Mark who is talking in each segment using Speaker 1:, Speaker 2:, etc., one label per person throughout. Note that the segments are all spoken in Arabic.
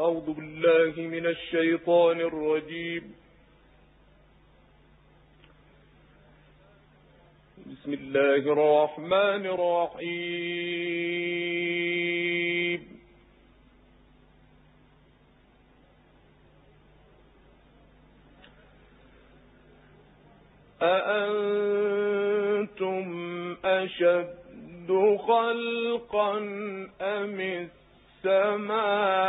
Speaker 1: أعوذ بالله من الشيطان الرجيم. بسم الله الرحمن الرحيم. أأنتم أشد خلقا أم السماء.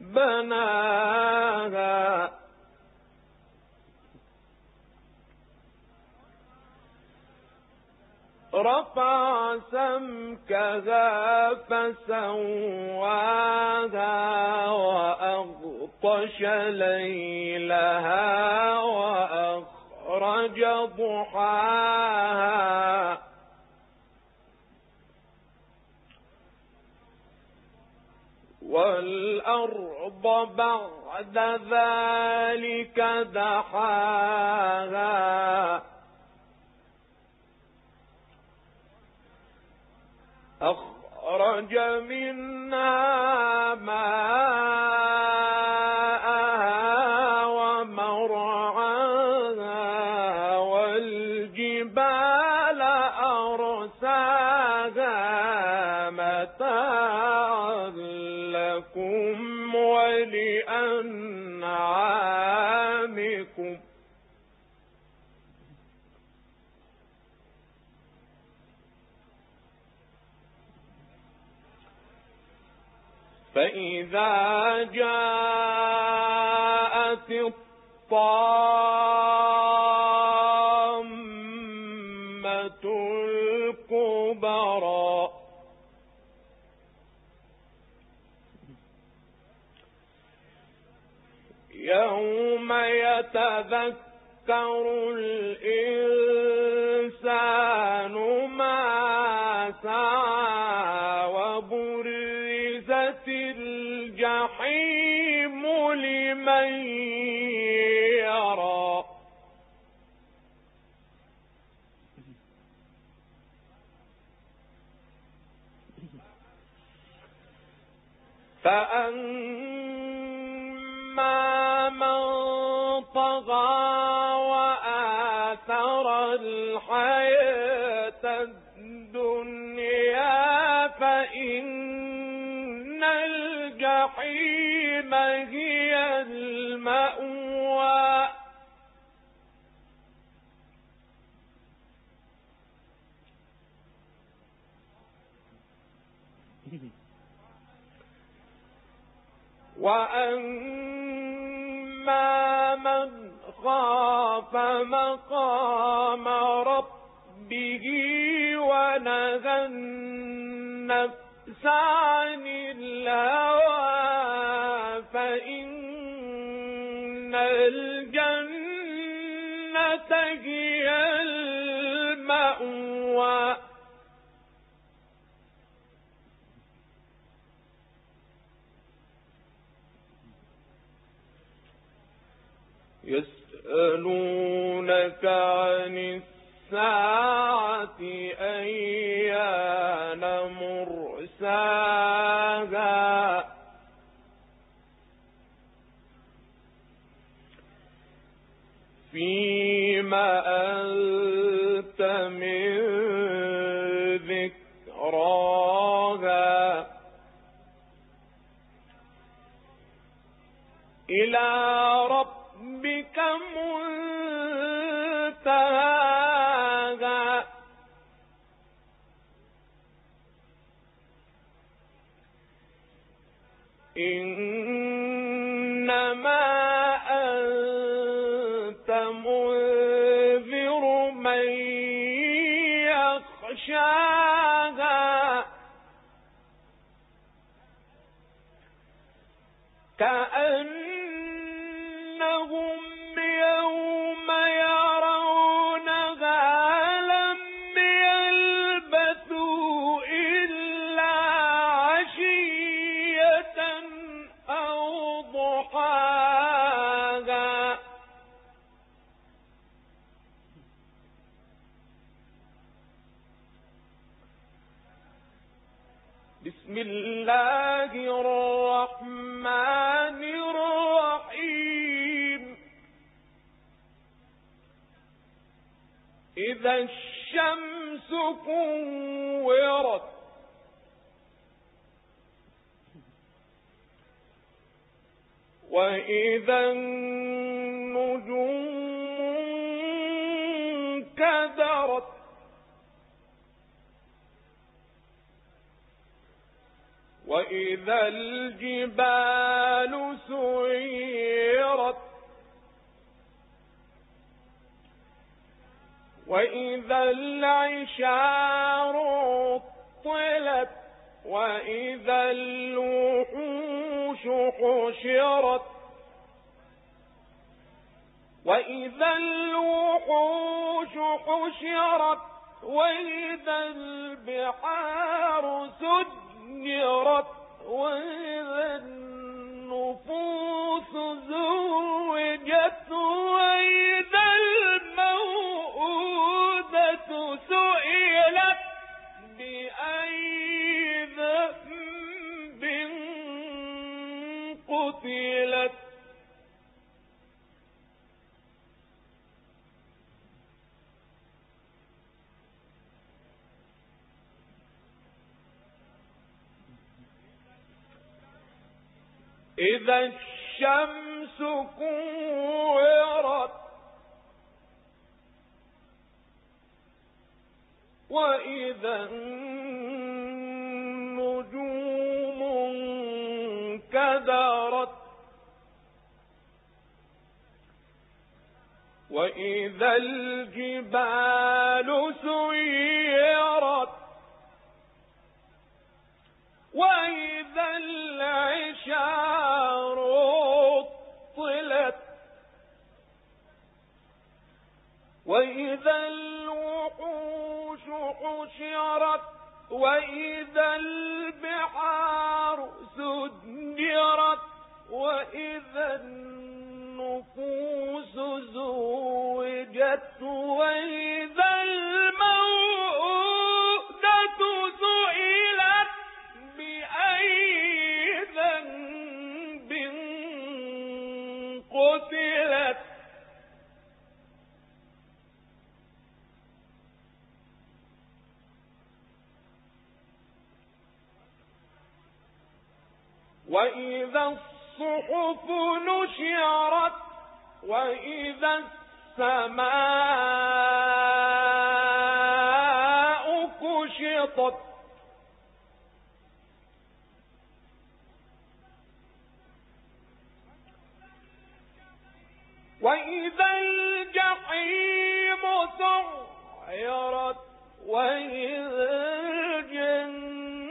Speaker 1: بناها. رفع سمكها فسواها وأغطش ليلها وأخرج ضحاها. والأرض بعد ذلك دحاها. أخرج منها ماءها متاعا لكم ولأنعامكم. فإذا جاءت الطامة الكبرى يتذكر الإنسان ما سعى وبرزت الجحيم لمن يرى. فأما من طغى وآثر الحياة الدنيا فإن الجحيم هي المأوى. وأما من خاف مقام ربه ونهى النفس عن الهوى يسألونك عن الساعة أيان إذا الشمس كورت. وإذا النجوم كدرت وإذا الجبال سيرت وإذا العشار طلت وإذا الوحوش حشرت وإذا الوحوش حشرت وإذا البحار سجرت وإذا النفوس زوجت إذا الشمس كورت وإذا النجوم كدرت وإذا الجبال سيرت وإذا العشار وإذا الوحوش حشرت وإذا البحار سجرت وإذا النفوس زوجت وإذا وإذا الصحف نشرت وإذا السماء كشطت وإذا الجحيم سعرت وإذا الجنة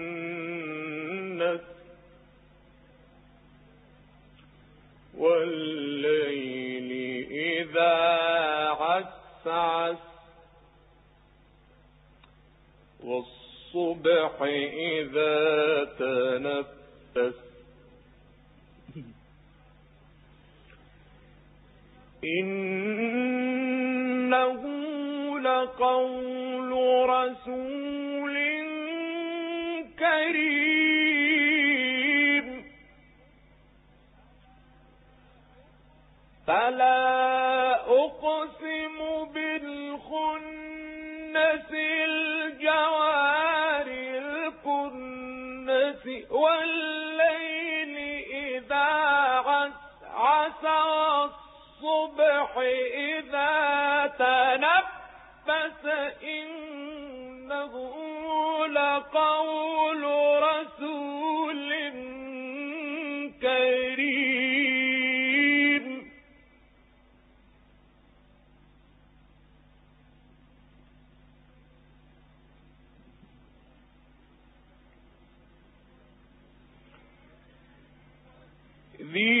Speaker 1: والصبح إذا تنفس. إنه لقول رسول الصبح إذا تنفس إنه لقول رسول كريم. ذي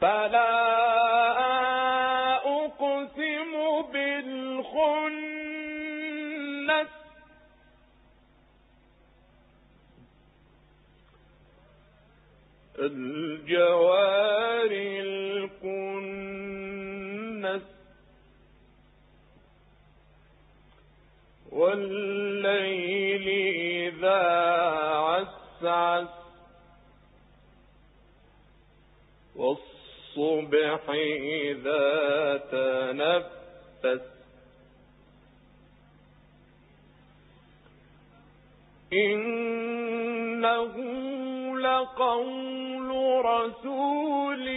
Speaker 1: فلا أقسم بالخنس. الجوار الكنس والليل إذا عسعس. والصبح إذا تنفس. إنه لقول رسول